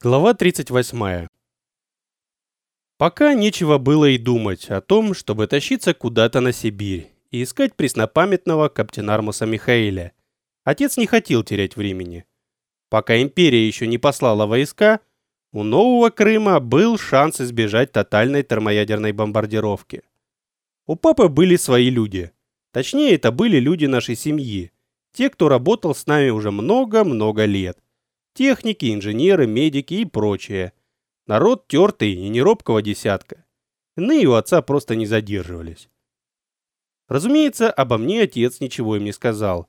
Глава 38. Пока нечего было и думать о том, чтобы тащиться куда-то на Сибирь и искать преснопамятного Каптенармуса Михаэля. Отец не хотел терять времени. Пока империя еще не послала войска, у Нового Крыма был шанс избежать тотальной термоядерной бомбардировки. У папы были свои люди. Точнее, это были люди нашей семьи. Те, кто работал с нами уже много-много лет Техники, инженеры, медики и прочее. Народ тертый и неробкого десятка. Иные у отца просто не задерживались. Разумеется, обо мне отец ничего им не сказал.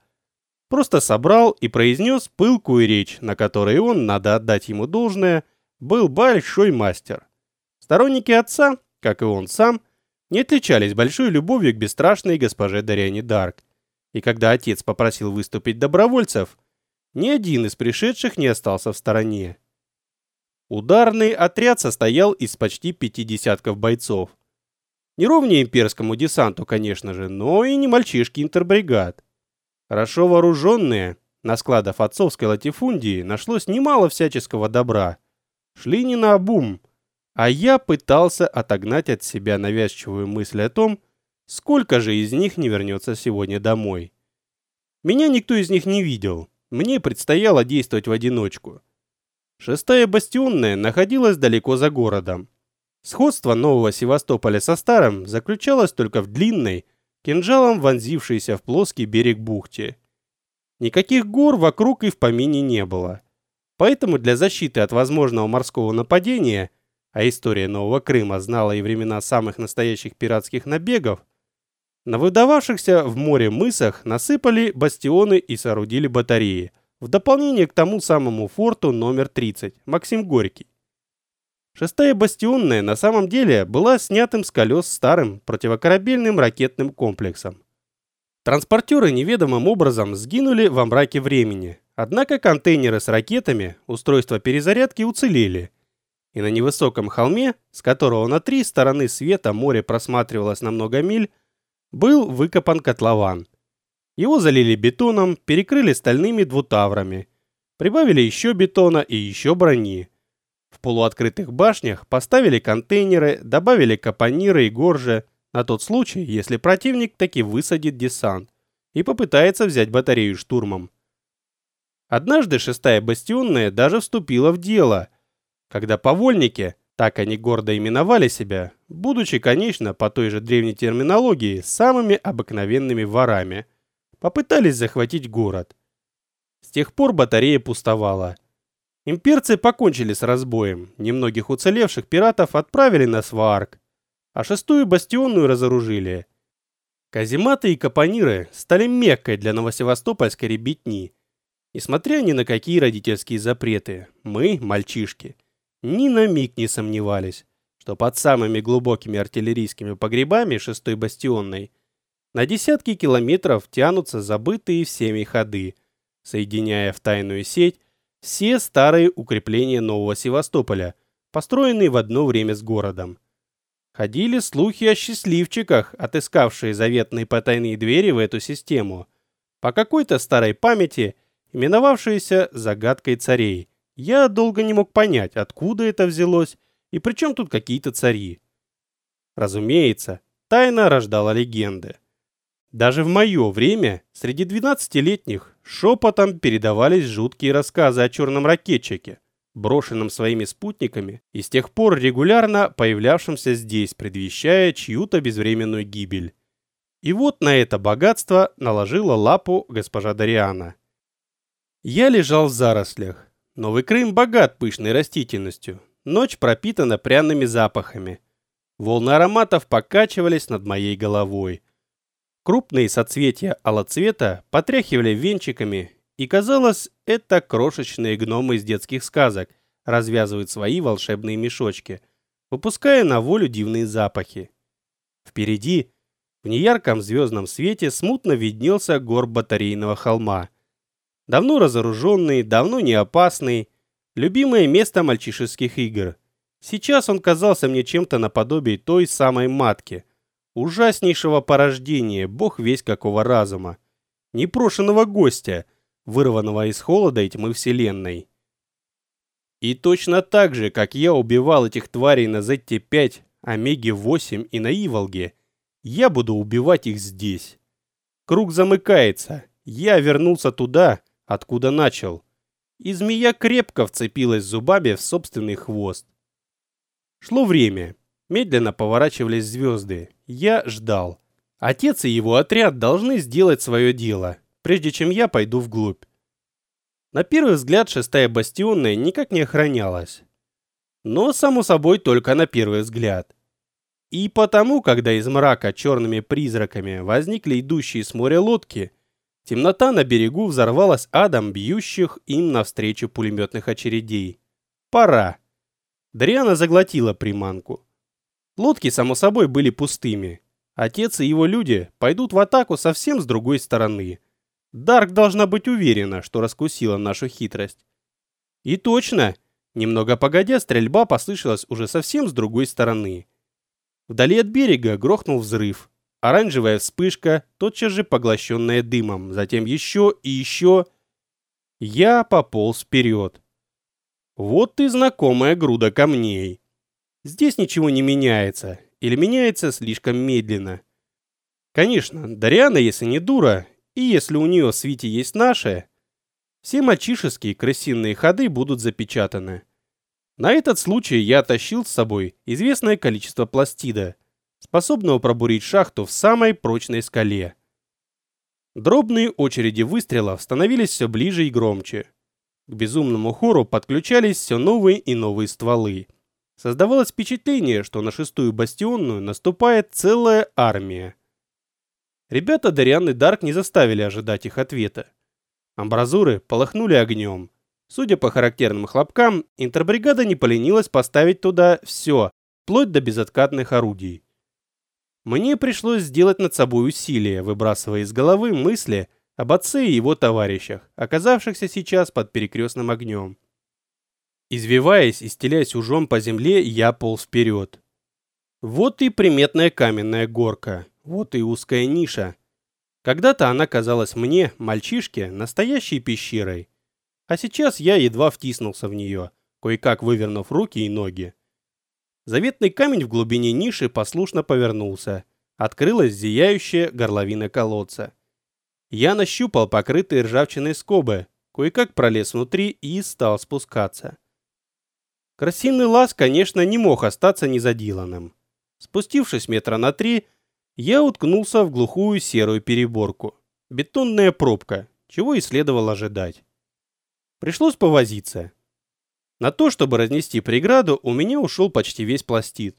Просто собрал и произнес пылкую речь, на которой он, надо отдать ему должное, был большой мастер. Сторонники отца, как и он сам, не отличались большой любовью к бесстрашной госпоже Дариане Дарк. И когда отец попросил выступить добровольцев – ни один из пришедших не остался в стороне. Ударный отряд состоял из почти пяти десятков бойцов. Не ровнее имперскому десанту, конечно же, но и не мальчишки интербригад. Хорошо вооруженные, на складах отцовской латифундии нашлось немало всяческого добра. Шли не на обум, а я пытался отогнать от себя навязчивую мысль о том, сколько же из них не вернется сегодня домой. Меня никто из них не видел, мне предстояло действовать в одиночку. Шестая бастионная находилась далеко за городом. Сходство нового Севастополя со старым заключалось только в длинной, кинжалом вонзившейся в плоский берег бухте. Никаких гор вокруг и в помине не было. Поэтому для защиты от возможного морского нападения, а история Нового Крыма знала и времена самых настоящих пиратских набегов, на выдававшихся в море мысах насыпали бастионы и соорудили батареи, в дополнение к тому самому форту номер 30, Максим Горький. Шестая бастионная на самом деле была снятым с колес старым противокорабельным ракетным комплексом. Транспортеры неведомым образом сгинули во мраке времени, однако контейнеры с ракетами, устройства перезарядки уцелели. И на невысоком холме, с которого на три стороны света море просматривалось на много миль, был выкопан котлован. Его залили бетоном, перекрыли стальными двутаврами, прибавили еще бетона и еще брони. В полуоткрытых башнях поставили контейнеры, добавили капониры и горжи на тот случай, если противник таки высадит десант и попытается взять батарею штурмом. Однажды шестая бастионная даже вступила в дело, когда повольники, так они гордо именовали себя, будучи, конечно, по той же древней терминологии, самыми обыкновенными ворами. Попытались захватить город. С тех пор батарея пустовала. Имперцы покончили с разбоем, немногих уцелевших пиратов отправили на Сварк, а шестую бастионную разоружили. Казематы и капониры стали меккой для новосевастопольской ребятни. Несмотря ни на какие родительские запреты, мы, мальчишки, ни на миг не сомневались, что под самыми глубокими артиллерийскими погребами шестой бастионной на десятки километров тянутся забытые всеми ходы, соединяя в тайную сеть все старые укрепления Нового Севастополя, построенные в одно время с городом. Ходили слухи о счастливчиках, отыскавшие заветные потайные двери в эту систему, по какой-то старой памяти, именовавшиеся загадкой царей, я долго не мог понять, откуда это взялось и при чем тут какие-то цари. Разумеется, тайна рождала легенды. Даже в мое время среди 12-летних шепотом передавались жуткие рассказы о черном ракетчике, брошенном своими спутниками и с тех пор регулярно появлявшемся здесь, предвещая чью-то безвременную гибель. И вот на это богатство наложила лапу госпожа Дариана. Я лежал в зарослях, Новый Крым богат пышной растительностью. Ночь пропитана пряными запахами. Волны ароматов покачивались над моей головой. Крупные соцветия алоцвета потряхивали венчиками, и казалось, это крошечные гномы из детских сказок развязывают свои волшебные мешочки, выпуская на волю дивные запахи. Впереди, в неярком звездном свете, смутно виднелся горб батарейного холма – Давно разоруженный, давно не опасный, любимое место мальчишеских игр. Сейчас он казался мне чем-то наподобие той самой матки, ужаснейшего порождения, бог весь какого разума, непрошенного гостя, вырванного из холода и тьмы вселенной. И точно так же, как я убивал этих тварей на ZT-5, Омеге-8 и на Иволге, я буду убивать их здесь. Круг замыкается. Я вернулся туда, откуда начал. И змея крепко вцепилась зубами в собственный хвост. Шло время. Медленно поворачивались звезды. Я ждал. Отец и его отряд должны сделать свое дело, прежде чем я пойду вглубь. На первый взгляд шестая бастионная никак не охранялась. Но, само собой, только на первый взгляд. И потому, когда из мрака черными призраками возникли идущие с моря лодки, темнота на берегу взорвалась адом бьющих им навстречу пулеметных очередей. Пора. Дриана заглотила приманку. Лодки, само собой, были пустыми. Отец и его люди пойдут в атаку совсем с другой стороны. Дарк должна быть уверена, что раскусила нашу хитрость. И точно, немного погодя, стрельба послышалась уже совсем с другой стороны. Вдали от берега грохнул взрыв. Оранжевая вспышка, тотчас же поглощенная дымом, затем еще и еще. Я пополз вперед. Вот и знакомая груда камней. Здесь ничего не меняется, или меняется слишком медленно. Конечно, Дариана, если не дура, и если у нее в свите есть наше, все мальчишеские крысиные ходы будут запечатаны. На этот случай я тащил с собой известное количество пластида, способного пробурить шахту в самой прочной скале. Дробные очереди выстрелов становились все ближе и громче. К безумному хору подключались все новые и новые стволы. Создавалось впечатление, что на шестую бастионную наступает целая армия. Ребята Дариан и Дарк не заставили ожидать их ответа. Амбразуры полыхнули огнем. Судя по характерным хлопкам, интербригада не поленилась поставить туда все, вплоть до безоткатных орудий. Мне пришлось сделать над собой усилие, выбрасывая из головы мысли об отце и его товарищах, оказавшихся сейчас под перекрестным огнем. Извиваясь и стелясь ужом по земле, я полз вперед. Вот и приметная каменная горка, вот и узкая ниша. Когда-то она казалась мне, мальчишке, настоящей пещерой. А сейчас я едва втиснулся в нее, кое-как вывернув руки и ноги. Заветный камень в глубине ниши послушно повернулся. Открылась зияющая горловина колодца. Я нащупал покрытые ржавчиной скобы, кое-как пролез внутри и стал спускаться. Красивый лаз, конечно, не мог остаться незаделанным. Спустившись метра на три, я уткнулся в глухую серую переборку. Бетонная пробка, чего и следовало ожидать. Пришлось повозиться. На то, чтобы разнести преграду, у меня ушел почти весь пластид.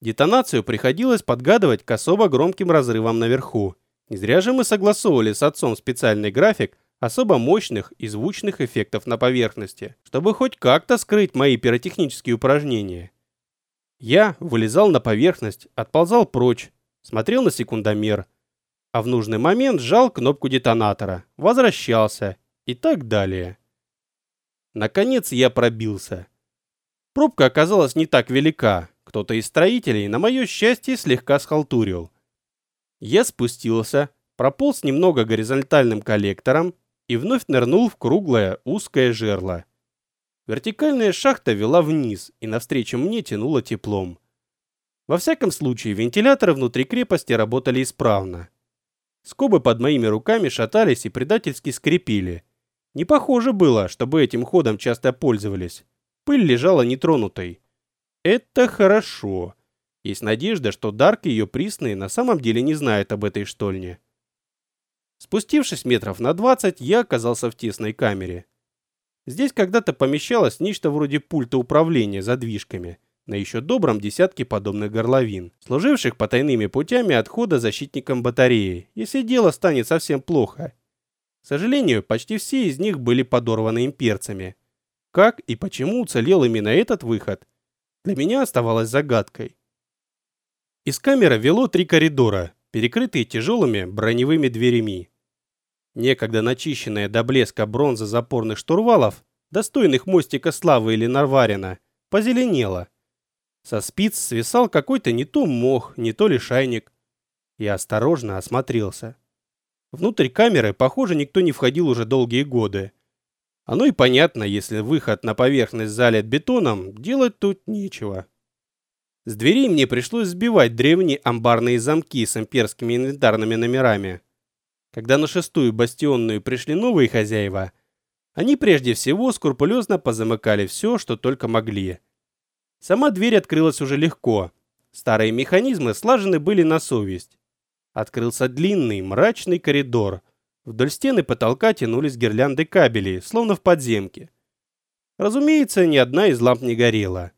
Детонацию приходилось подгадывать к особо громким разрывам наверху, не зря же мы согласовывали с отцом специальный график особо мощных и звучных эффектов на поверхности, чтобы хоть как-то скрыть мои пиротехнические упражнения. Я вылезал на поверхность, отползал прочь, смотрел на секундомер, а в нужный момент сжал кнопку детонатора, возвращался и так далее. Наконец я пробился. Пробка оказалась не так велика, кто-то из строителей, на мое счастье, слегка схалтурил – я спустился, прополз немного горизонтальным коллектором и вновь нырнул в круглое узкое жерло. Вертикальная шахта вела вниз и навстречу мне тянула теплом. Во всяком случае, вентиляторы внутри крепости работали исправно. Скобы под моими руками шатались и предательски скрипели. Не похоже было, чтобы этим ходом часто пользовались. Пыль лежала нетронутой. Это хорошо. Есть надежда, что Дарк и ее присные на самом деле не знают об этой штольне. Спустившись метров на 20, я оказался в тесной камере. Здесь когда-то помещалось нечто вроде пульта управления задвижками на еще добром десятке подобных горловин, служивших потайными путями отхода защитникам батареи, если дело станет совсем плохо. К сожалению, почти все из них были подорваны имперцами. Как и почему уцелел именно этот выход, для меня оставалось загадкой. Из камеры вело три коридора, перекрытые тяжелыми броневыми дверями. Некогда начищенная до блеска бронза запорных штурвалов, достойных мостика славы или Нарварина, позеленела. Со спиц свисал какой-то не то мох, не то лишайник. Я осторожно осмотрелся. Внутрь камеры, похоже, никто не входил уже долгие годы. Оно и понятно, если выход на поверхность залит бетоном, делать тут нечего. С дверей мне пришлось сбивать древние амбарные замки с имперскими инвентарными номерами. Когда на шестую бастионную пришли новые хозяева, они прежде всего скрупулезно позамыкали все, что только могли. Сама дверь открылась уже легко. Старые механизмы слажены были на совесть. Открылся длинный, мрачный коридор. Вдоль стены потолка тянулись гирлянды кабелей, словно в подземке. Разумеется, ни одна из ламп не горела.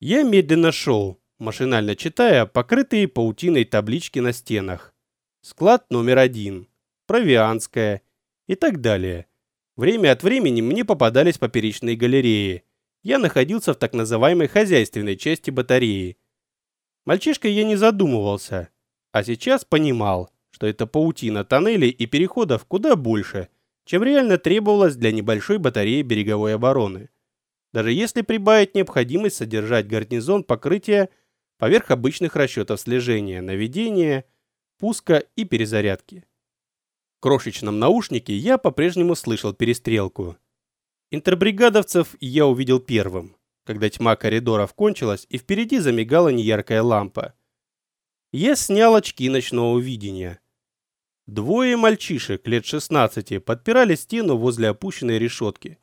Я медленно шел, машинально читая покрытые паутиной таблички на стенах. Склад номер один, Провианская и так далее. Время от времени мне попадались поперечные галереи. Я находился в так называемой хозяйственной части батареи. Мальчишкой я не задумывался, а сейчас понимал, что эта паутина тоннелей и переходов куда больше, чем реально требовалось для небольшой батареи береговой обороны даже если прибавить необходимость содержать гарнизон покрытия поверх обычных расчетов слежения, наведения, пуска и перезарядки. В крошечном наушнике я по-прежнему слышал перестрелку. Интербригадовцев я увидел первым, когда тьма коридоров кончилась и впереди замигала неяркая лампа. Я снял очки ночного видения. Двое мальчишек лет 16 подпирали стену возле опущенной решетки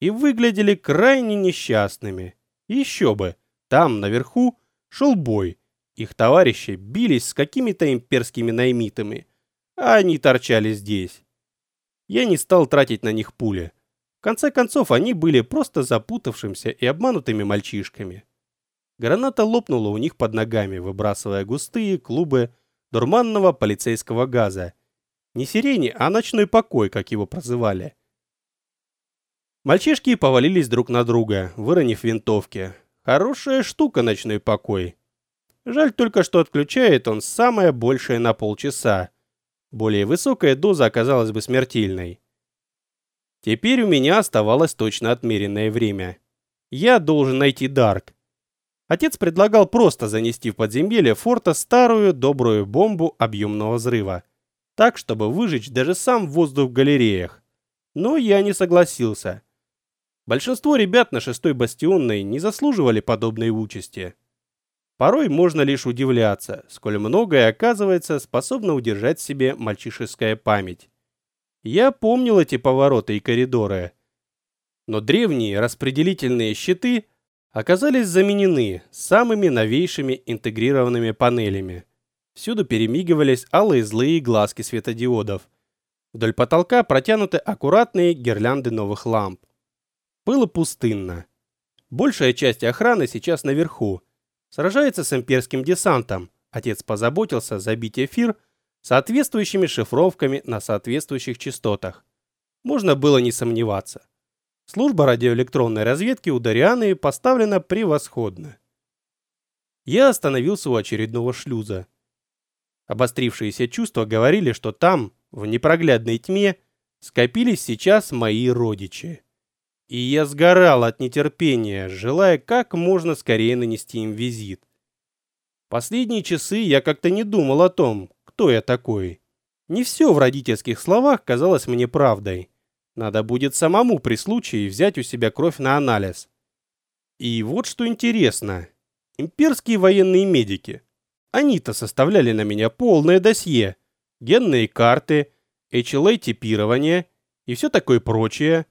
и выглядели крайне несчастными. Еще бы, там, наверху, шел бой. Их товарищи бились с какими-то имперскими наймитами, а они торчали здесь. Я не стал тратить на них пули. В конце концов, они были просто запутавшимся и обманутыми мальчишками. Граната лопнула у них под ногами, выбрасывая густые клубы дурманного полицейского газа. Не сирени, а ночной покой, как его прозывали. Мальчишки повалились друг на друга, выронив винтовки. Хорошая штука ночной покой. Жаль только, что отключает он самое большее на полчаса. Более высокая доза оказалась бы смертельной. Теперь у меня оставалось точно отмеренное время. Я должен найти Дарк. Отец предлагал просто занести в подземелье форта старую добрую бомбу объемного взрыва, так чтобы выжечь даже сам воздух в галереях. Но я не согласился. Большинство ребят на шестой бастионной не заслуживали подобной участи. Порой можно лишь удивляться, сколь многое оказывается способно удержать в себе мальчишеская память. Я помнил эти повороты и коридоры. Но древние распределительные щиты оказались заменены самыми новейшими интегрированными панелями. Всюду перемигивались алые злые глазки светодиодов. Вдоль потолка протянуты аккуратные гирлянды новых ламп. Было пустынно. Большая часть охраны сейчас наверху. Сражается с имперским десантом. Отец позаботился забить эфир соответствующими шифровками на соответствующих частотах. Можно было не сомневаться. Служба радиоэлектронной разведки у Дарианы поставлена превосходно. Я остановился у очередного шлюза. Обострившиеся чувства говорили, что там, в непроглядной тьме, скопились сейчас мои родичи. И я сгорал от нетерпения, желая как можно скорее нанести им визит. Последние часы я как-то не думал о том, кто я такой. Не все в родительских словах казалось мне правдой. Надо будет самому при случае взять у себя кровь на анализ. И вот что интересно. Имперские военные медики. Они-то составляли на меня полное досье. Генные карты, HLA-типирование и все такое прочее.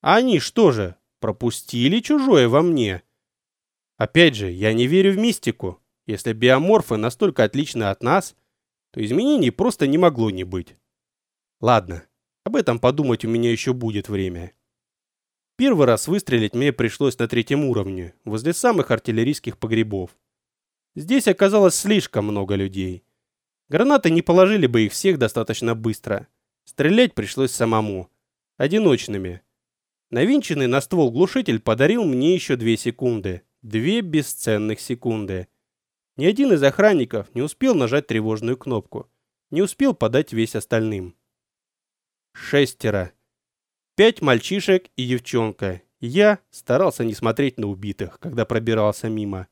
А они что же, пропустили чужое во мне? Опять же, я не верю в мистику. Если биоморфы настолько отличны от нас, то изменений просто не могло не быть. Ладно, об этом подумать у меня еще будет время. Первый раз выстрелить мне пришлось на третьем уровне, возле самых артиллерийских погребов. Здесь оказалось слишком много людей. Гранаты не положили бы их всех достаточно быстро. Стрелять пришлось самому, одиночными. Навинченный на ствол глушитель подарил мне еще две секунды. Две бесценных секунды. Ни один из охранников не успел нажать тревожную кнопку. Не успел подать весь остальным. Шестеро. Пять мальчишек и девчонка. Я старался не смотреть на убитых, когда пробирался мимо.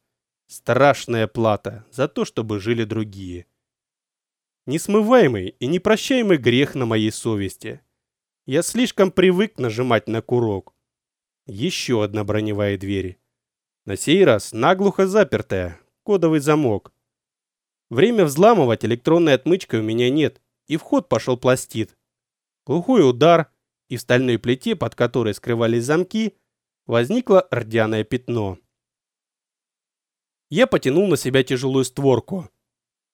Страшная плата за то, чтобы жили другие. Несмываемый и непрощаемый грех на моей совести. Я слишком привык нажимать на курок. Еще одна броневая дверь. На сей раз наглухо запертая, кодовый замок. Время взламывать электронной отмычкой у меня нет, и вход пошел пластит. Глухой удар, и в стальной плите, под которой скрывались замки, возникло рдяное пятно. Я потянул на себя тяжелую створку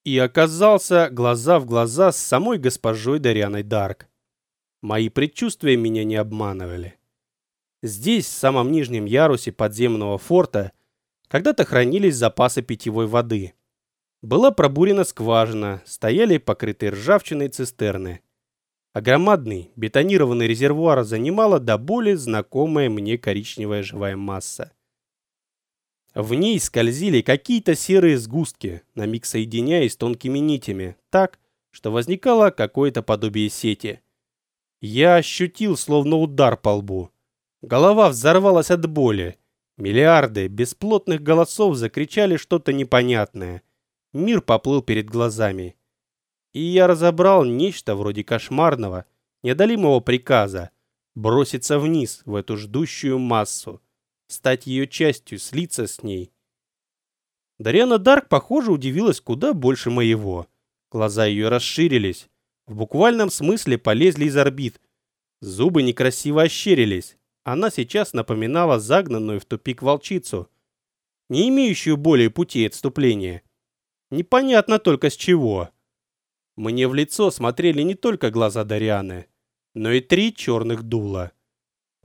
и оказался глаза в глаза с самой госпожой Дарианой Дарк. Мои предчувствия меня не обманывали. Здесь, в самом нижнем ярусе подземного форта, когда-то хранились запасы питьевой воды. Была пробурена скважина, стояли покрытые ржавчиной цистерны. А громадный бетонированный резервуар занимала до боли знакомая мне коричневая живая масса. В ней скользили какие-то серые сгустки, на миг соединяясь тонкими нитями, так, что возникало какое-то подобие сети. Я ощутил словно удар по лбу. Голова взорвалась от боли. Миллиарды бесплотных голосов закричали что-то непонятное. Мир поплыл перед глазами. И я разобрал нечто вроде кошмарного, неодолимого приказа броситься вниз в эту ждущую массу стать ее частью, слиться с ней. Дариана Дарк, похоже, удивилась куда больше моего. Глаза ее расширились, в буквальном смысле полезли из орбит. Зубы некрасиво ощерились. Она сейчас напоминала загнанную в тупик волчицу, не имеющую более пути отступления. Непонятно только с чего. Мне в лицо смотрели не только глаза Дарианы, но и три черных дула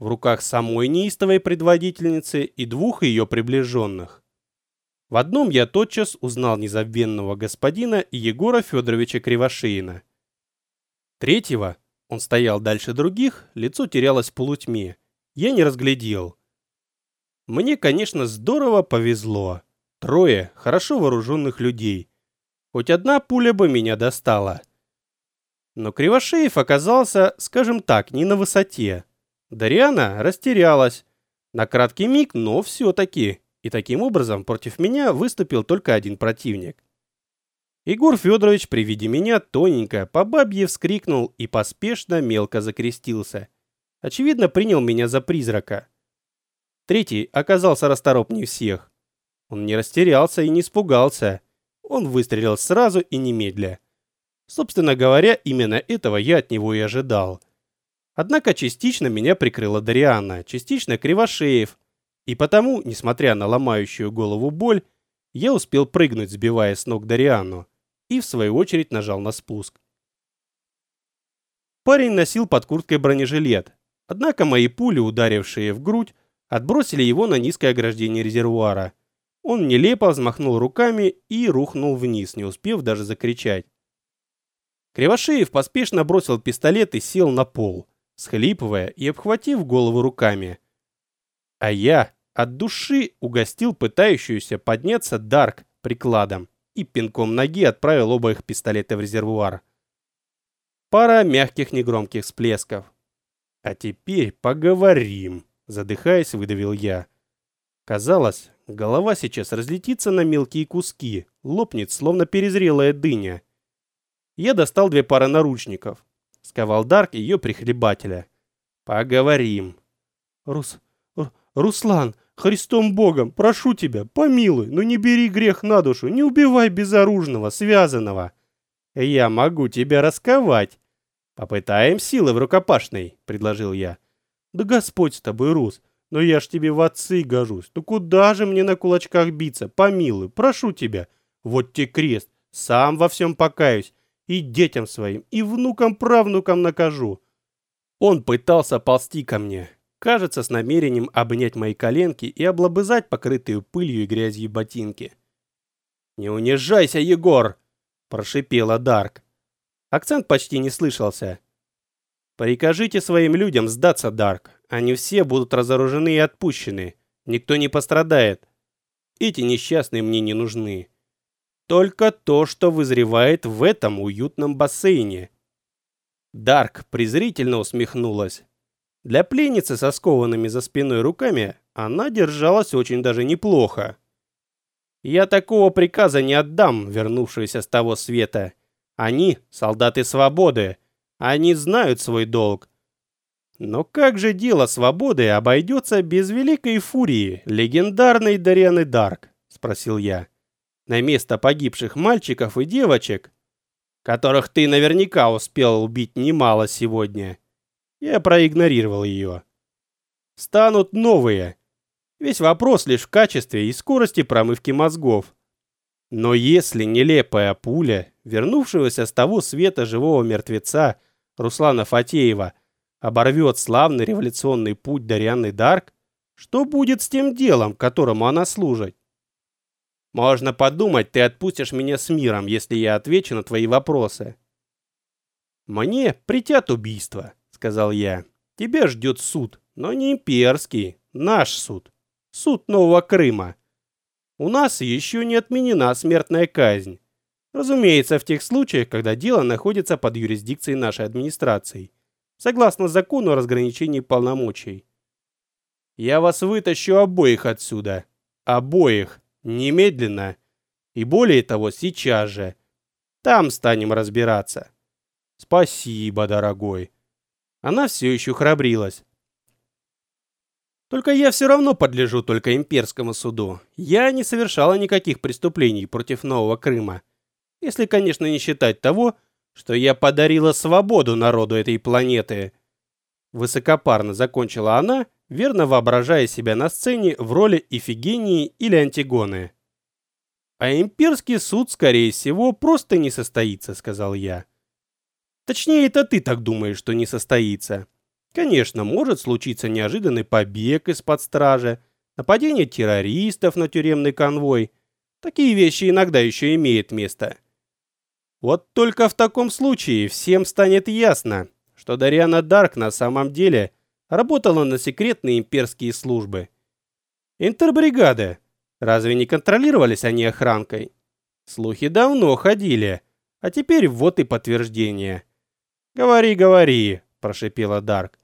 в руках самой неистовой предводительницы и двух ее приближенных. В одном я тотчас узнал незабвенного господина Егора Федоровича Кривошеина. Третьего, он стоял дальше других, лицо терялось в полутьме. Я не разглядел. Мне, конечно, здорово повезло. Трое хорошо вооруженных людей. Хоть одна пуля бы меня достала. Но Кривошеев оказался, скажем так, не на высоте. Дариана растерялась. На краткий миг, но все-таки. И таким образом против меня выступил только один противник. Егор Федорович при виде меня тоненько по бабье вскрикнул и поспешно мелко закрестился. Очевидно, принял меня за призрака. Третий оказался расторопнее всех. Он не растерялся и не испугался. Он выстрелил сразу и немедля. Собственно говоря, именно этого я от него и ожидал. Однако частично меня прикрыла Дариана, частично Кривошеев, и потому, несмотря на ломающую голову боль, я успел прыгнуть, сбивая с ног Дариану, и в свою очередь нажал на спуск. Парень носил под курткой бронежилет, однако мои пули, ударившие в грудь, отбросили его на низкое ограждение резервуара. Он нелепо взмахнул руками и рухнул вниз, не успев даже закричать. Кривошеев поспешно бросил пистолет и сел на пол схлипывая и обхватив голову руками. А я от души угостил пытающуюся подняться Дарк прикладом и пинком ноги отправил оба их пистолета в резервуар. Пара мягких негромких всплесков. А теперь поговорим, задыхаясь, выдавил я. Казалось, голова сейчас разлетится на мелкие куски, лопнет, словно перезрелая дыня. Я достал две пары наручников, сковал Дарк ее прихлебателя. Поговорим. Рус... Руслан, Христом Богом, прошу тебя, помилуй, но не бери грех на душу, не убивай безоружного, связанного. Я могу тебя расковать. Попытаем силы в рукопашной, предложил я. Да Господь с тобой, Рус, но я ж тебе в отцы гожусь. Ну куда же мне на кулачках биться? Помилуй, прошу тебя. Вот те крест, сам во всем покаюсь и детям своим, и внукам-правнукам накажу. Он пытался ползти ко мне, кажется, с намерением обнять мои коленки и облобызать покрытые пылью и грязью ботинки. «Не унижайся, Егор!» – прошипела Дарк. Акцент почти не слышался. «Прикажите своим людям сдаться, Дарк. Они все будут разоружены и отпущены. Никто не пострадает. Эти несчастные мне не нужны только то, что вызревает в этом уютном бассейне. Дарк презрительно усмехнулась. Для пленницы со скованными за спиной руками она держалась очень даже неплохо. Я такого приказа не отдам, вернувшиеся с того света. Они солдаты свободы. Они знают свой долг. Но как же дело свободы обойдется без великой фурии, легендарной Дарианы Дарк? Спросил я. На место погибших мальчиков и девочек, которых ты наверняка успел убить немало сегодня, я проигнорировал ее. Станут новые. Весь вопрос лишь в качестве и скорости промывки мозгов. Но если нелепая пуля, вернувшегося с того света живого мертвеца Руслана Фатеева, оборвет славный революционный путь Дарьяны Дарк, что будет с тем делом, которому она служит? Можно подумать, ты отпустишь меня с миром, если я отвечу на твои вопросы. Мне притят убийства, сказал я. Тебя ждет суд, но не имперский, наш суд. Суд Нового Крыма. У нас еще не отменена смертная казнь. Разумеется, в тех случаях, когда дело находится под юрисдикцией нашей администрации, согласно закону о разграничении полномочий. Я вас вытащу обоих отсюда. Обоих. Немедленно. И более того, сейчас же. Там станем разбираться. Спасибо, дорогой. Она все еще храбрилась. Только я все равно подлежу только имперскому суду. Я не совершала никаких преступлений против Нового Крыма. Если, конечно, не считать того, что я подарила свободу народу этой планеты. Высокопарно закончила она, верно воображая себя на сцене в роли Ифигении или Антигоны. А имперский суд, скорее всего, просто не состоится, сказал я. Точнее, это ты так думаешь, что не состоится. Конечно, может случиться неожиданный побег из-под стражи, нападение террористов на тюремный конвой. Такие вещи иногда еще имеют место. Вот только в таком случае всем станет ясно, что Дариана Дарк на самом деле работала на секретные имперские службы. Интербригады. Разве не контролировались они охранкой? Слухи давно ходили, а теперь вот и подтверждение. «Говори, говори», – прошипела Дарк.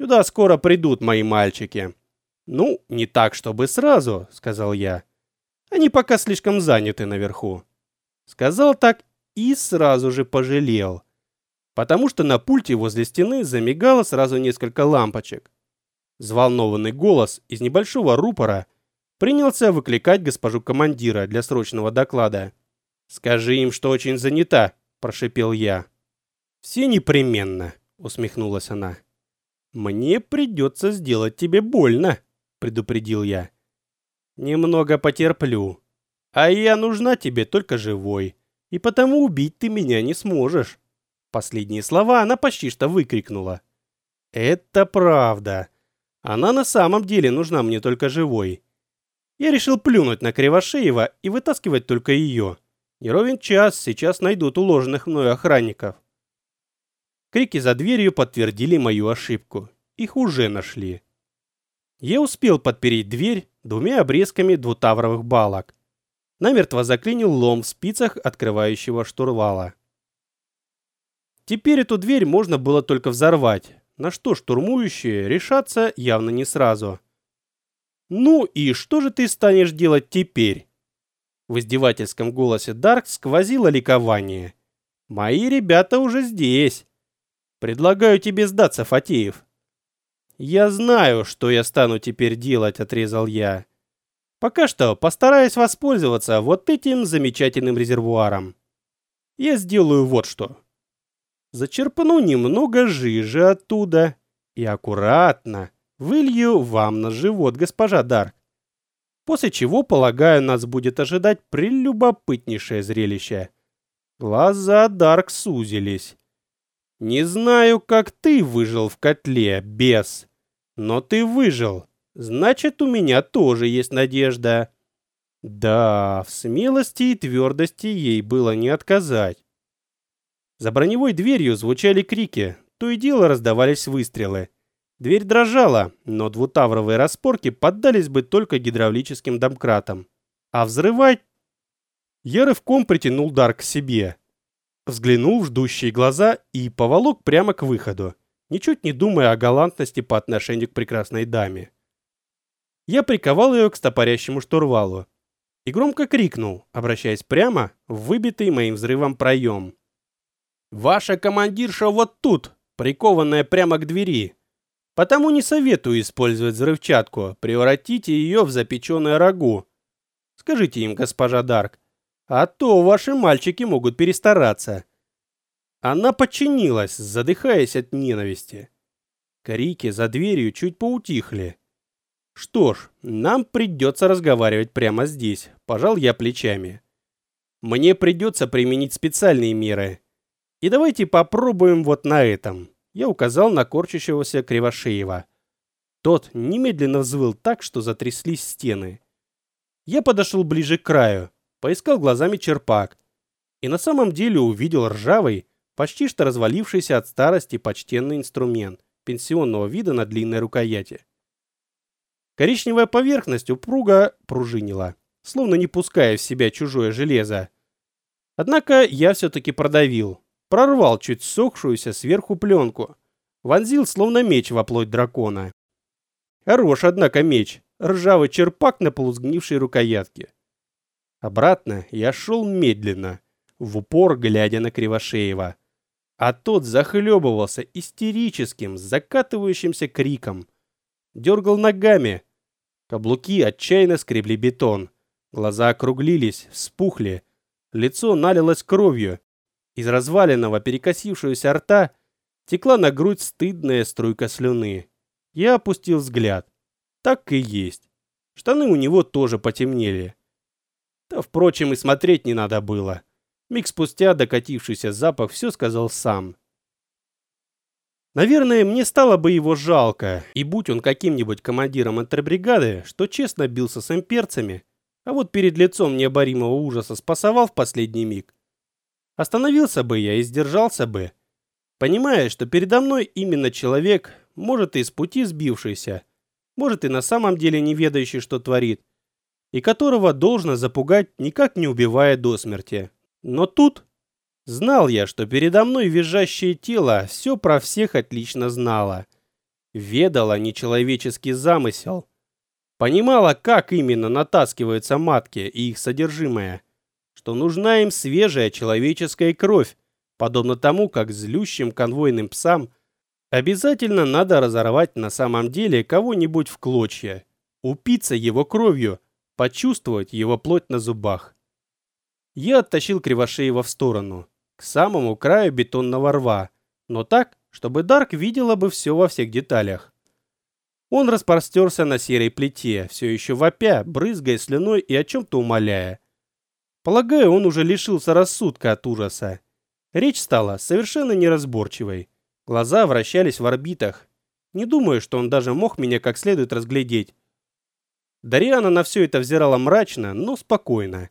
«Сюда скоро придут мои мальчики». «Ну, не так, чтобы сразу», – сказал я. «Они пока слишком заняты наверху». Сказал так и сразу же пожалел, потому что на пульте возле стены замигало сразу несколько лампочек. Взволнованный голос из небольшого рупора принялся выкликать госпожу командира для срочного доклада. «Скажи им, что очень занята», – прошипел я. «Все непременно», – усмехнулась она. «Мне придется сделать тебе больно», – предупредил я. «Немного потерплю. А я нужна тебе только живой и потому убить ты меня не сможешь. Последние слова она почти что выкрикнула. Это правда. Она на самом деле нужна мне только живой. Я решил плюнуть на Кривошеева и вытаскивать только ее. Не ровен час сейчас найдут уложенных мной охранников. Крики за дверью подтвердили мою ошибку. Их уже нашли. Я успел подпереть дверь двумя обрезками двутавровых балок намертво заклинил лом в спицах открывающего штурвала. Теперь эту дверь можно было только взорвать, на что штурмующие решатся явно не сразу. «Ну и что же ты станешь делать теперь?» В издевательском голосе Дарк сквозило ликование. «Мои ребята уже здесь. Предлагаю тебе сдаться, Фатеев». «Я знаю, что я стану теперь делать», — отрезал я. Пока что постараюсь воспользоваться вот этим замечательным резервуаром. Я сделаю вот что. Зачерпну немного жижи оттуда и аккуратно вылью вам на живот, госпожа Дарк. После чего, полагаю, нас будет ожидать прелюбопытнейшее зрелище. Глаза Дарк сузились. Не знаю, как ты выжил в котле, бес, но ты выжил. Значит, у меня тоже есть надежда. Да, в смелости и твердости ей было не отказать. За броневой дверью звучали крики, то и дело раздавались выстрелы. Дверь дрожала, но двутавровые распорки поддались бы только гидравлическим домкратам. А взрывать... Я рывком притянул дар к себе. Взглянул в ждущие глаза и поволок прямо к выходу, ничуть не думая о галантности по отношению к прекрасной даме я приковал ее к стопорящему штурвалу и громко крикнул, обращаясь прямо в выбитый моим взрывом проем. «Ваша командирша вот тут, прикованная прямо к двери. Потому не советую использовать взрывчатку, превратите ее в запеченное рагу. Скажите им, госпожа Дарк, а то ваши мальчики могут перестараться. Она подчинилась, задыхаясь от ненависти. Крики за дверью чуть поутихли. Что ж, нам придется разговаривать прямо здесь, пожал я плечами. Мне придется применить специальные меры. И давайте попробуем вот на этом. Я указал на корчащегося Кривошеева. Тот немедленно взвыл так, что затряслись стены. Я подошел ближе к краю, поискал глазами черпак. И на самом деле увидел ржавый, почти что развалившийся от старости почтенный инструмент пенсионного вида на длинной рукояти. Коричневая поверхность упруго пружинила, словно не пуская в себя чужое железо. Однако я все-таки продавил, прорвал чуть сохшуюся сверху пленку, вонзил словно меч во плоть дракона. Хорош, однако, меч, ржавый черпак на полусгнившей рукоятке. Обратно я шел медленно, в упор глядя на Кривошеева. А тот захлебывался истерическим, закатывающимся криком. Дергал ногами. Каблуки отчаянно скребли бетон. Глаза округлились, вспухли. Лицо налилось кровью. Из разваленного перекосившегося рта текла на грудь стыдная струйка слюны. Я опустил взгляд. Так и есть. Штаны у него тоже потемнели. Да, впрочем, и смотреть не надо было. Миг спустя докатившийся запах все сказал сам. Наверное, мне стало бы его жалко, и будь он каким-нибудь командиром интербригады, что честно бился с имперцами, а вот перед лицом необоримого ужаса спасовал в последний миг, Остановился бы я и сдержался бы, понимая, что передо мной именно человек, может и с пути сбившийся, может и на самом деле не ведающий, что творит, и которого должно запугать, никак не убивая до смерти. Но тут знал я, что передо мной визжащее тело все про всех отлично знало. Ведало нечеловеческий замысел. Понимала, как именно натаскиваются матки и их содержимое что нужна им свежая человеческая кровь, подобно тому, как злющим конвойным псам обязательно надо разорвать на самом деле кого-нибудь в клочья, упиться его кровью, почувствовать его плоть на зубах. Я оттащил Кривошеева в сторону, к самому краю бетонного рва, но так, чтобы Дарк видела бы все во всех деталях. Он распростерся на серой плите, все еще вопя, брызгая слюной и о чем-то умоляя. Полагаю, он уже лишился рассудка от ужаса. Речь стала совершенно неразборчивой. Глаза вращались в орбитах. Не думаю, что он даже мог меня как следует разглядеть. Дариана на все это взирала мрачно, но спокойно.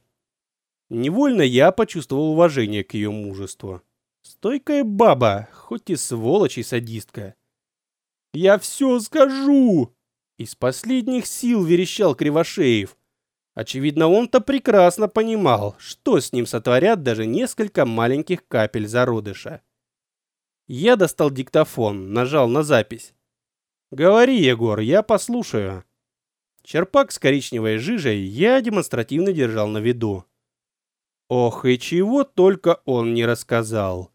Невольно я почувствовал уважение к ее мужеству. Стойкая баба, хоть и сволочь и садистка. «Я все скажу!» Из последних сил верещал Кривошеев. Очевидно, он-то прекрасно понимал, что с ним сотворят даже несколько маленьких капель зародыша. Я достал диктофон, нажал на запись. «Говори, Егор, я послушаю». Черпак с коричневой жижей я демонстративно держал на виду. Ох, и чего только он не рассказал.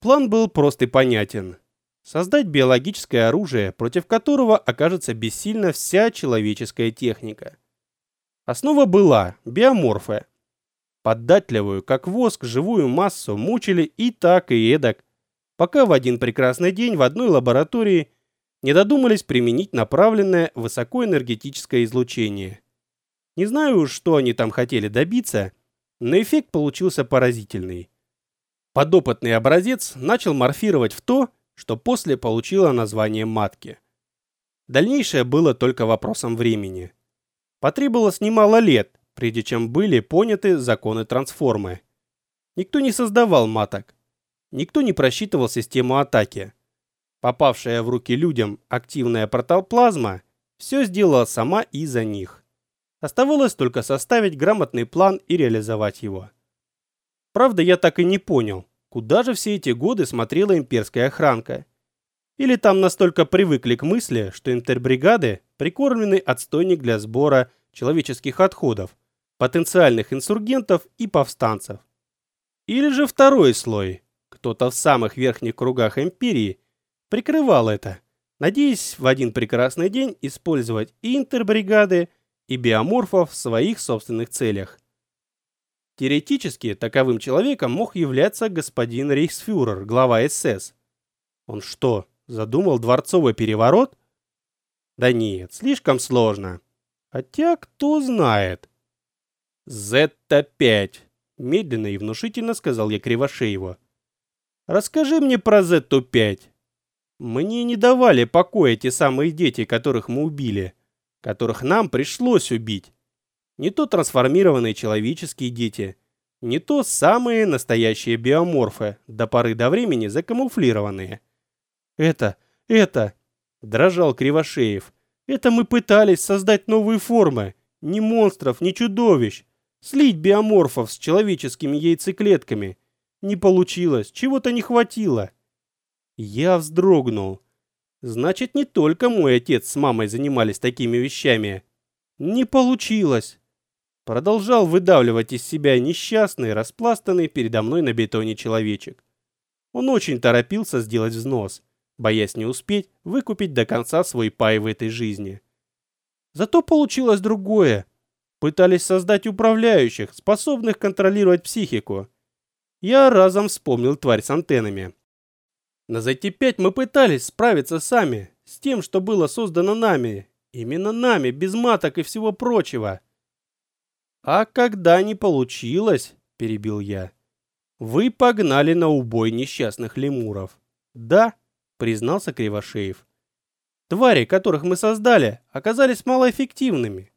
План был прост и понятен. Создать биологическое оружие, против которого окажется бессильна вся человеческая техника. Основа была биоморфы. Поддатливую, как воск, живую массу мучили и так, и эдак, пока в один прекрасный день в одной лаборатории не додумались применить направленное высокоэнергетическое излучение. Не знаю, что они там хотели добиться, но эффект получился поразительный. Подопытный образец начал морфировать в то, что после получило название матки. Дальнейшее было только вопросом времени. Потребовалось немало лет, прежде чем были поняты законы трансформы. Никто не создавал маток. Никто не просчитывал систему атаки. Попавшая в руки людям активная протоплазма все сделала сама и за них. Оставалось только составить грамотный план и реализовать его. Правда, я так и не понял, куда же все эти годы смотрела имперская охранка. Или там настолько привыкли к мысли, что интербригады прикормленный отстойник для сбора человеческих отходов, потенциальных инсургентов и повстанцев. Или же второй слой. Кто-то в самых верхних кругах империи прикрывал это, надеясь в один прекрасный день использовать и интербригады, и биоморфов в своих собственных целях. Теоретически таковым человеком мог являться господин рейхсфюрер, глава СС. Он что, задумал дворцовый переворот? Да нет, слишком сложно. Хотя кто знает. Зетта-5, медленно и внушительно сказал я Кривошееву. Расскажи мне про Зетту-5. Мне не давали покоя те самые дети, которых мы убили, которых нам пришлось убить. Не то трансформированные человеческие дети, не то самые настоящие биоморфы, до поры до времени закамуфлированные. Это, это, дрожал Кривошеев. Это мы пытались создать новые формы, ни монстров, ни чудовищ, слить биоморфов с человеческими яйцеклетками. Не получилось, чего-то не хватило. Я вздрогнул. Значит, не только мой отец с мамой занимались такими вещами. Не получилось. Продолжал выдавливать из себя несчастный, распластанный передо мной на бетоне человечек. Он очень торопился сделать взнос, боясь не успеть выкупить до конца свой пай в этой жизни. Зато получилось другое. Пытались создать управляющих, способных контролировать психику. Я разом вспомнил тварь с антеннами. На ZT-5 мы пытались справиться сами, с тем, что было создано нами. Именно нами, без маток и всего прочего. А когда не получилось, перебил я, вы погнали на убой несчастных лемуров. Да, признался Кривошеев. Твари, которых мы создали, оказались малоэффективными.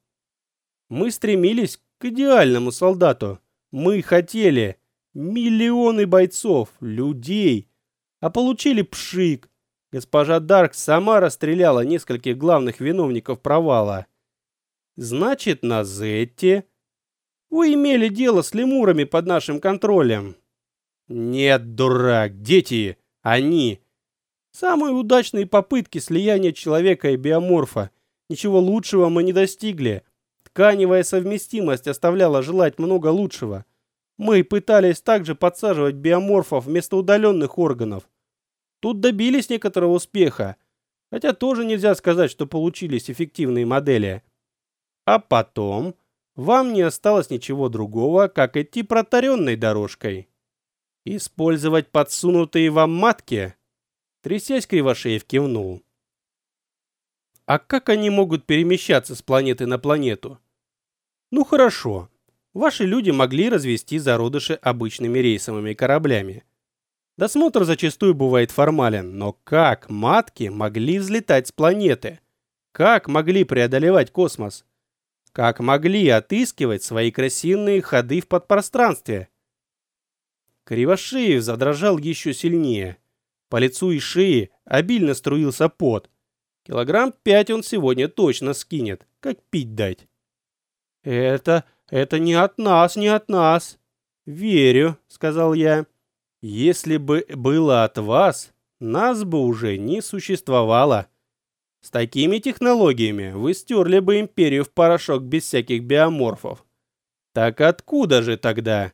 Мы стремились к идеальному солдату. Мы хотели миллионы бойцов, людей, а получили пшик. Госпожа Дарк сама расстреляла нескольких главных виновников провала. Значит, на Зетте вы имели дело с лемурами под нашим контролем. Нет, дурак, дети, они самые удачные попытки слияния человека и биоморфа. Ничего лучшего мы не достигли. Тканевая совместимость оставляла желать много лучшего. Мы пытались также подсаживать биоморфов вместо удаленных органов. Тут добились некоторого успеха, хотя тоже нельзя сказать, что получились эффективные модели. А потом вам не осталось ничего другого, как идти протаренной дорожкой. Использовать подсунутые вам матки? Трясясь, Кривошеев кивнул. А как они могут перемещаться с планеты на планету? Ну хорошо. Ваши люди могли развести зародыши обычными рейсовыми кораблями. Досмотр зачастую бывает формален, но как матки могли взлетать с планеты? Как могли преодолевать космос? как могли отыскивать свои красивые ходы в подпространстве. Кривошеев задрожал еще сильнее. По лицу и шее обильно струился пот. Килограмм пять он сегодня точно скинет, как пить дать. «Это... это не от нас, не от нас!» «Верю», — сказал я. «Если бы было от вас, нас бы уже не существовало». С такими технологиями вы стерли бы империю в порошок без всяких биоморфов. Так откуда же тогда?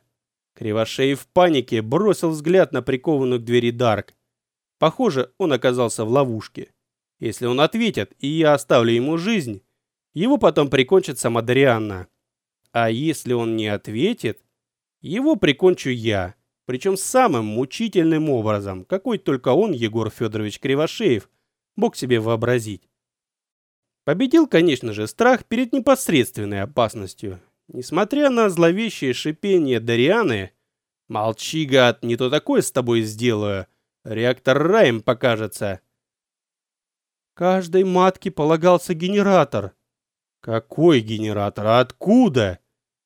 Кривошеев в панике бросил взгляд на прикованную к двери Дарк. Похоже, он оказался в ловушке. Если он ответит, и я оставлю ему жизнь, его потом прикончит сама Дарианна. А если он не ответит, его прикончу я, причем самым мучительным образом, какой только он, Егор Федорович Кривошеев, мог себе вообразить. Победил, конечно же, страх перед непосредственной опасностью. Несмотря на зловещее шипение Дарианы, «Молчи, гад, не то такое с тобой сделаю. Реактор раем покажется». Каждой матке полагался генератор. Какой генератор? Откуда?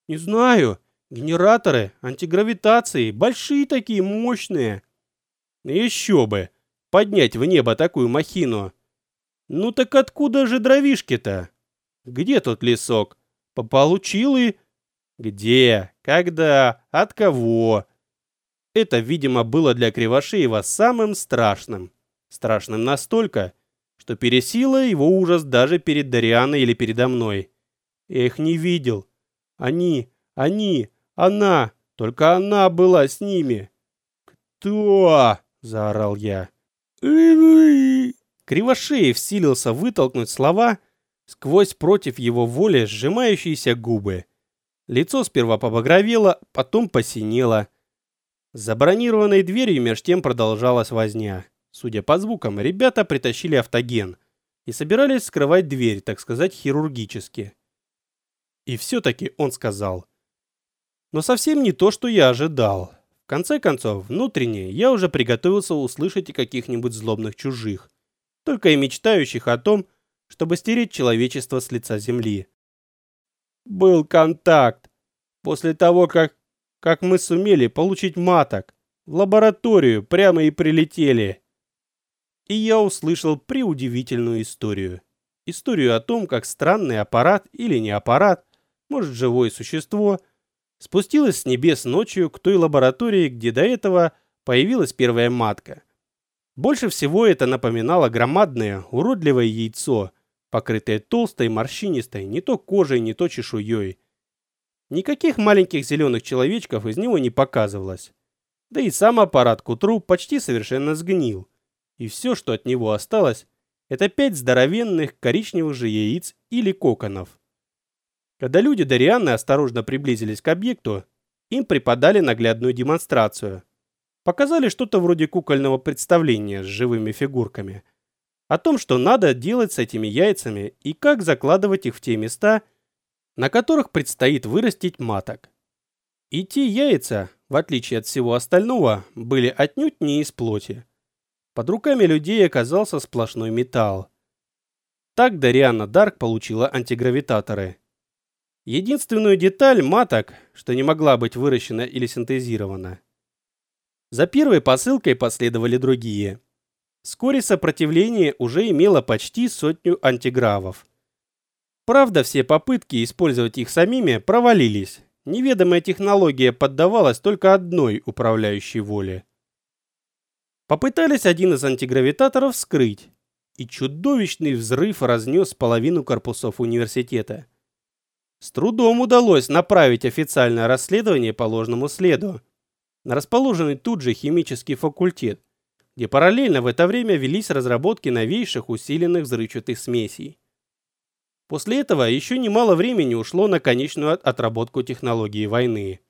Не знаю. Генераторы антигравитации, большие такие, мощные. Еще бы поднять в небо такую махину. Ну так откуда же дровишки-то? Где тут лесок? Получил и... Где? Когда? От кого? Это, видимо, было для Кривошеева самым страшным. Страшным настолько, что пересило его ужас даже перед Дарианой или передо мной. Я их не видел. Они, они, она, только она была с ними. «Кто?» — заорал я. Кривошеев силился вытолкнуть слова сквозь против его воли сжимающиеся губы. Лицо сперва побагровело, потом посинело. За бронированной дверью меж тем продолжалась возня. Судя по звукам, ребята притащили автоген и собирались скрывать дверь, так сказать, хирургически. И все-таки он сказал. Но совсем не то, что я ожидал. В конце концов, внутренне я уже приготовился услышать и каких-нибудь злобных чужих, только и мечтающих о том, чтобы стереть человечество с лица земли. Был контакт. После того, как как мы сумели получить маток. В лабораторию прямо и прилетели. И я услышал преудивительную историю. Историю о том, как странный аппарат или не аппарат, может живое существо, спустилось с небес ночью к той лаборатории, где до этого появилась первая матка. Больше всего это напоминало громадное, уродливое яйцо, покрытое толстой, морщинистой, не то кожей, не то чешуей. Никаких маленьких зеленых человечков из него не показывалось. Да и сам аппарат к утру почти совершенно сгнил. И все, что от него осталось, это пять здоровенных коричневых же яиц или коконов. Когда люди Дарианы осторожно приблизились к объекту, им преподали наглядную демонстрацию. Показали что-то вроде кукольного представления с живыми фигурками. О том, что надо делать с этими яйцами и как закладывать их в те места, на которых предстоит вырастить маток. И те яйца, в отличие от всего остального, были отнюдь не из плоти. Под руками людей оказался сплошной металл. Так Дариана Дарк получила антигравитаторы. Единственную деталь маток, что не могла быть выращена или синтезирована. За первой посылкой последовали другие. Вскоре сопротивление уже имело почти сотню антигравов. Правда, все попытки использовать их самими провалились. Неведомая технология поддавалась только одной управляющей воле. Попытались один из антигравитаторов вскрыть, и чудовищный взрыв разнес половину корпусов университета. С трудом удалось направить официальное расследование по ложному следу на расположенный тут же химический факультет, где параллельно в это время велись разработки новейших усиленных взрывчатых смесей. После этого еще немало времени ушло на конечную отработку технологии войны.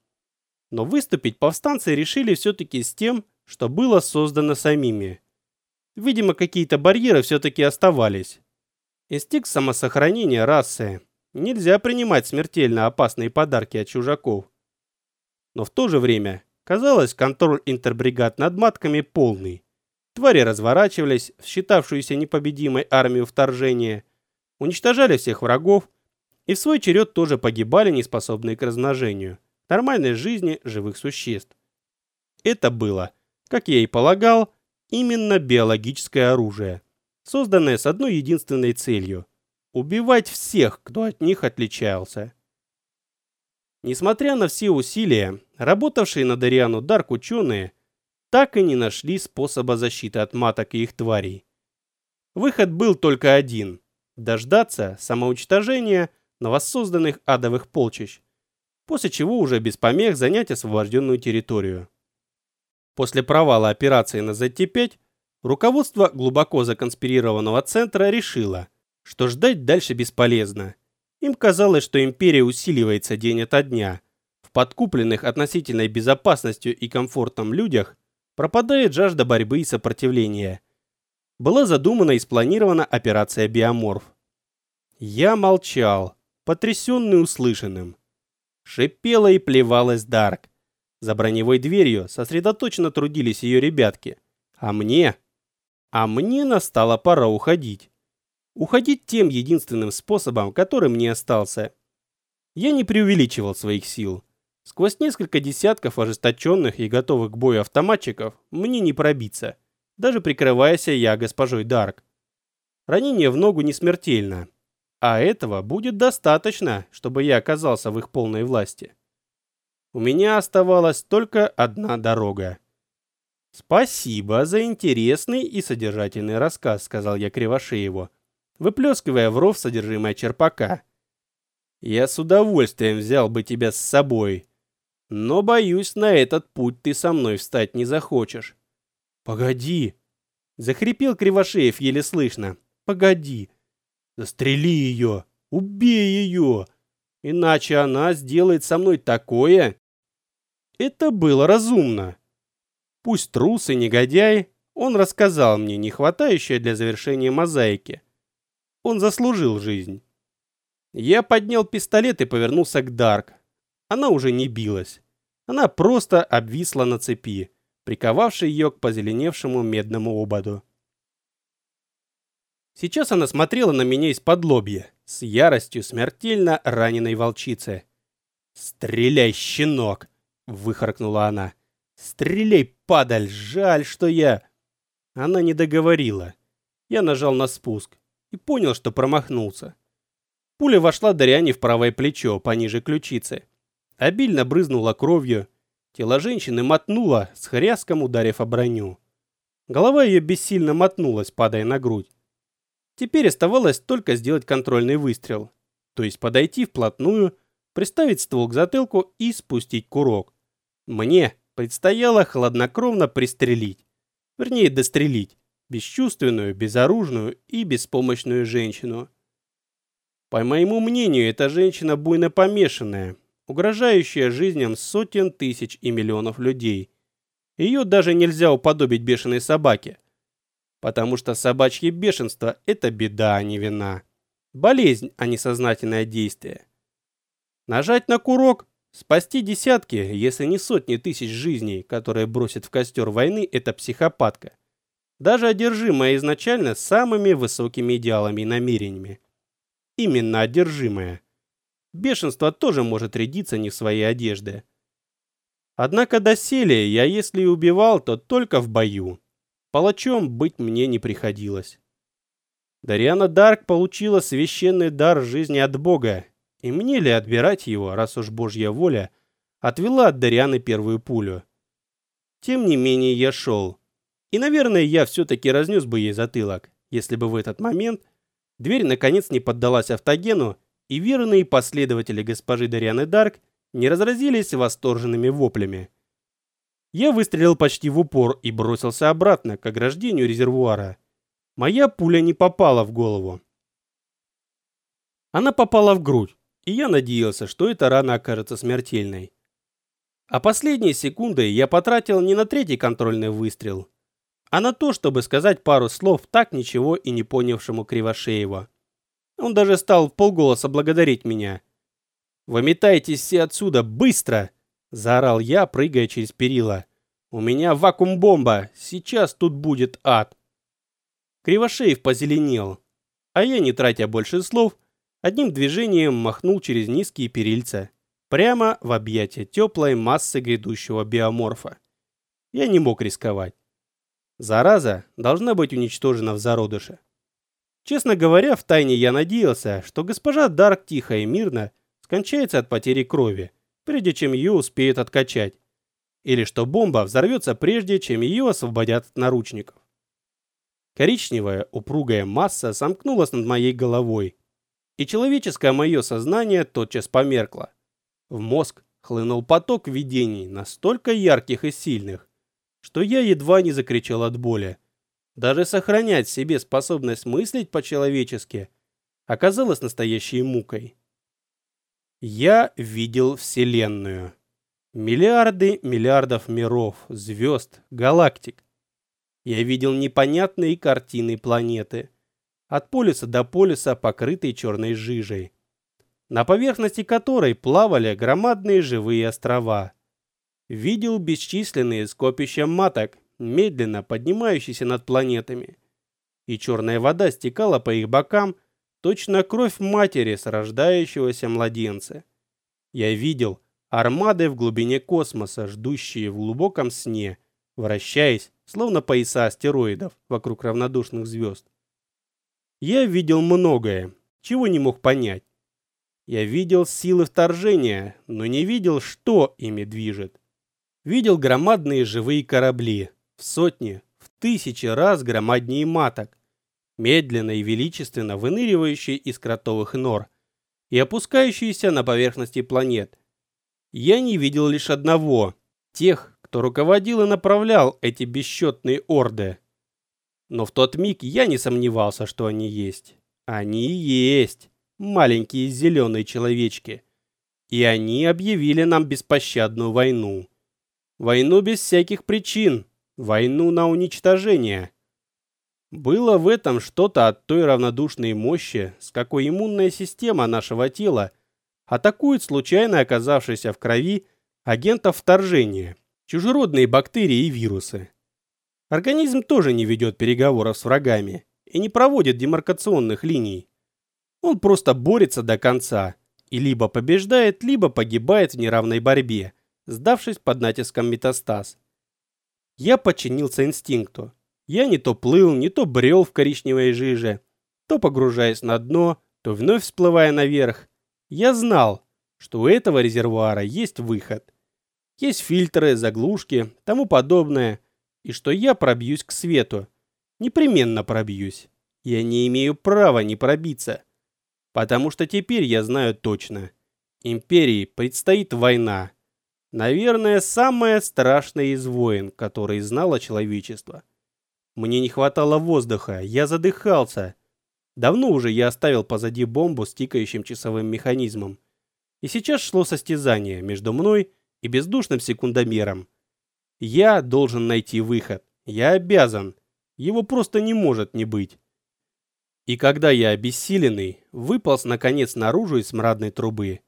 Но выступить повстанцы решили все-таки с тем, что было создано самими. Видимо, какие-то барьеры все-таки оставались. Инстинкт самосохранения расы. Нельзя принимать смертельно опасные подарки от чужаков. Но в то же время, казалось, контроль интербригад над матками полный. Твари разворачивались в считавшуюся непобедимой армию вторжения – уничтожали всех врагов и в свой черед тоже погибали неспособные к размножению, нормальной жизни живых существ. Это было, как я и полагал, именно биологическое оружие, созданное с одной единственной целью – убивать всех, кто от них отличался. Несмотря на все усилия, работавшие на Дариану Дарк ученые так и не нашли способа защиты от маток и их тварей. Выход был только один дождаться самоуничтожения новосозданных адовых полчищ, после чего уже без помех занять освобожденную территорию. После провала операции на ZT-5 руководство глубоко законспирированного центра решило, что ждать дальше бесполезно. Им казалось, что империя усиливается день ото дня. В подкупленных относительной безопасностью и комфортом людях пропадает жажда борьбы и сопротивления – была задумана и спланирована операция «Биоморф». Я молчал, потрясенный услышанным. Шипела и плевалась Дарк. За броневой дверью сосредоточенно трудились ее ребятки. А мне... А мне настала пора уходить. Уходить тем единственным способом, который мне остался. Я не преувеличивал своих сил. Сквозь несколько десятков ожесточенных и готовых к бою автоматчиков мне не пробиться даже прикрываясь я госпожой Дарк. Ранение в ногу не смертельно, а этого будет достаточно, чтобы я оказался в их полной власти. У меня оставалась только одна дорога. «Спасибо за интересный и содержательный рассказ», — сказал я Кривошееву, выплескивая в ров содержимое черпака. «Я с удовольствием взял бы тебя с собой, но, боюсь, на этот путь ты со мной встать не захочешь. «Погоди!» Захрипел Кривошеев еле слышно. Погоди. Застрели ее. Убей ее. Иначе она сделает со мной такое. Это было разумно. Пусть трус и негодяй, он рассказал мне не хватающее для завершения мозаики. Он заслужил жизнь. Я поднял пистолет и повернулся к Дарк. Она уже не билась. Она просто обвисла на цепи, приковавшей ее к позеленевшему медному ободу. Сейчас она смотрела на меня из-под лобья, с яростью смертельно раненой волчицы. «Стреляй, щенок!» — выхаркнула она. «Стреляй, падаль! Жаль, что я...» Она не договорила. Я нажал на спуск и понял, что промахнулся. Пуля вошла Дариане в правое плечо, пониже ключицы. Обильно брызнула кровью. Тело женщины мотнуло, с хряском ударив о броню. Голова ее бессильно мотнулась, падая на грудь. Теперь оставалось только сделать контрольный выстрел. То есть подойти вплотную, приставить ствол к затылку и спустить курок. Мне предстояло хладнокровно пристрелить. Вернее, дострелить. Бесчувственную, безоружную и беспомощную женщину. По моему мнению, эта женщина буйно помешанная, угрожающая жизням сотен тысяч и миллионов людей. Ее даже нельзя уподобить бешеной собаке – Потому что собачье бешенство – это беда, а не вина. Болезнь, а не сознательное действие. Нажать на курок, спасти десятки, если не сотни тысяч жизней, которые бросит в костер войны, это психопатка. Даже одержимая изначально самыми высокими идеалами и намерениями. Именно одержимая. Бешенство тоже может рядиться не в своей одежде. Однако доселе я, если и убивал, то только в бою. Палачом быть мне не приходилось. Дариана Дарк получила священный дар жизни от Бога, и мне ли отбирать его, раз уж Божья воля отвела от Дарианы первую пулю. Тем не менее я шел. И, наверное, я все-таки разнес бы ей затылок, если бы в этот момент дверь наконец не поддалась автогену, и верные последователи госпожи Дарианы Дарк не разразились восторженными воплями. Я выстрелил почти в упор и бросился обратно к ограждению резервуара. Моя пуля не попала в голову. Она попала в грудь, и я надеялся, что эта рана окажется смертельной. А последние секунды я потратил не на третий контрольный выстрел, а на то, чтобы сказать пару слов так ничего и не понявшему Кривошееву. Он даже стал в полголоса благодарить меня. «Выметайтесь все отсюда, быстро!» Заорал я, прыгая через перила. «У меня вакуум-бомба! Сейчас тут будет ад!» Кривошеев позеленел, а я, не тратя больше слов, одним движением махнул через низкие перильца, прямо в объятия теплой массы грядущего биоморфа. Я не мог рисковать. Зараза должна быть уничтожена в зародыше. Честно говоря, втайне я надеялся, что госпожа Дарк тихо и мирно скончается от потери крови, прежде чем ее успеют откачать. Или что бомба взорвется прежде, чем ее освободят от наручников. Коричневая упругая масса сомкнулась над моей головой, и человеческое мое сознание тотчас померкло. В мозг хлынул поток видений, настолько ярких и сильных, что я едва не закричал от боли. Даже сохранять себе способность мыслить по-человечески оказалось настоящей мукой. Я видел Вселенную. Миллиарды миллиардов миров, звезд, галактик. Я видел непонятные картины планеты. От полюса до полюса, покрытые черной жижей. На поверхности которой плавали громадные живые острова. Видел бесчисленные скопища маток, медленно поднимающиеся над планетами. И черная вода стекала по их бокам, Точно кровь матери с рождающегося младенца. Я видел армады в глубине космоса, ждущие в глубоком сне, вращаясь, словно пояса астероидов, вокруг равнодушных звезд. Я видел многое, чего не мог понять. Я видел силы вторжения, но не видел, что ими движет. Видел громадные живые корабли, в сотни, в тысячи раз громаднее маток, медленно и величественно выныривающие из кротовых нор и опускающиеся на поверхности планет. Я не видел лишь одного – тех, кто руководил и направлял эти бесчетные орды. Но в тот миг я не сомневался, что они есть. Они есть. Маленькие зеленые человечки. И они объявили нам беспощадную войну. Войну без всяких причин. Войну на уничтожение. Было в этом что-то от той равнодушной мощи, с какой иммунная система нашего тела атакует случайно оказавшихся в крови агентов вторжения, чужеродные бактерии и вирусы. Организм тоже не ведет переговоров с врагами и не проводит демаркационных линий. Он просто борется до конца и либо побеждает, либо погибает в неравной борьбе, сдавшись под натиском метастаз. Я подчинился инстинкту. Я не то плыл, не то брел в коричневой жиже, то погружаясь на дно, то вновь всплывая наверх. Я знал, что у этого резервуара есть выход. Есть фильтры, заглушки, тому подобное – и что я пробьюсь к свету. Непременно пробьюсь. Я не имею права не пробиться. Потому что теперь я знаю точно. Империи предстоит война. Наверное, самая страшная из войн, которые знало человечество. Мне не хватало воздуха, я задыхался. Давно уже я оставил позади бомбу с тикающим часовым механизмом. И сейчас шло состязание между мной и бездушным секундомером. Я должен найти выход. Я обязан. Его просто не может не быть. И когда я обессиленный, выполз наконец наружу из смрадной трубы,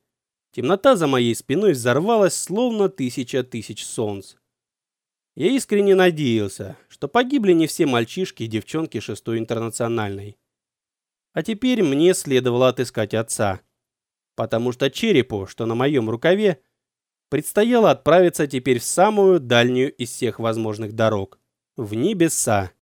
темнота за моей спиной взорвалась, словно тысяча тысяч солнц. Я искренне надеялся, что погибли не все мальчишки и девчонки шестой интернациональной. А теперь мне следовало отыскать отца, потому что черепу, что на моем рукаве, Предстояло отправиться теперь в самую дальнюю из всех возможных дорог в небеса.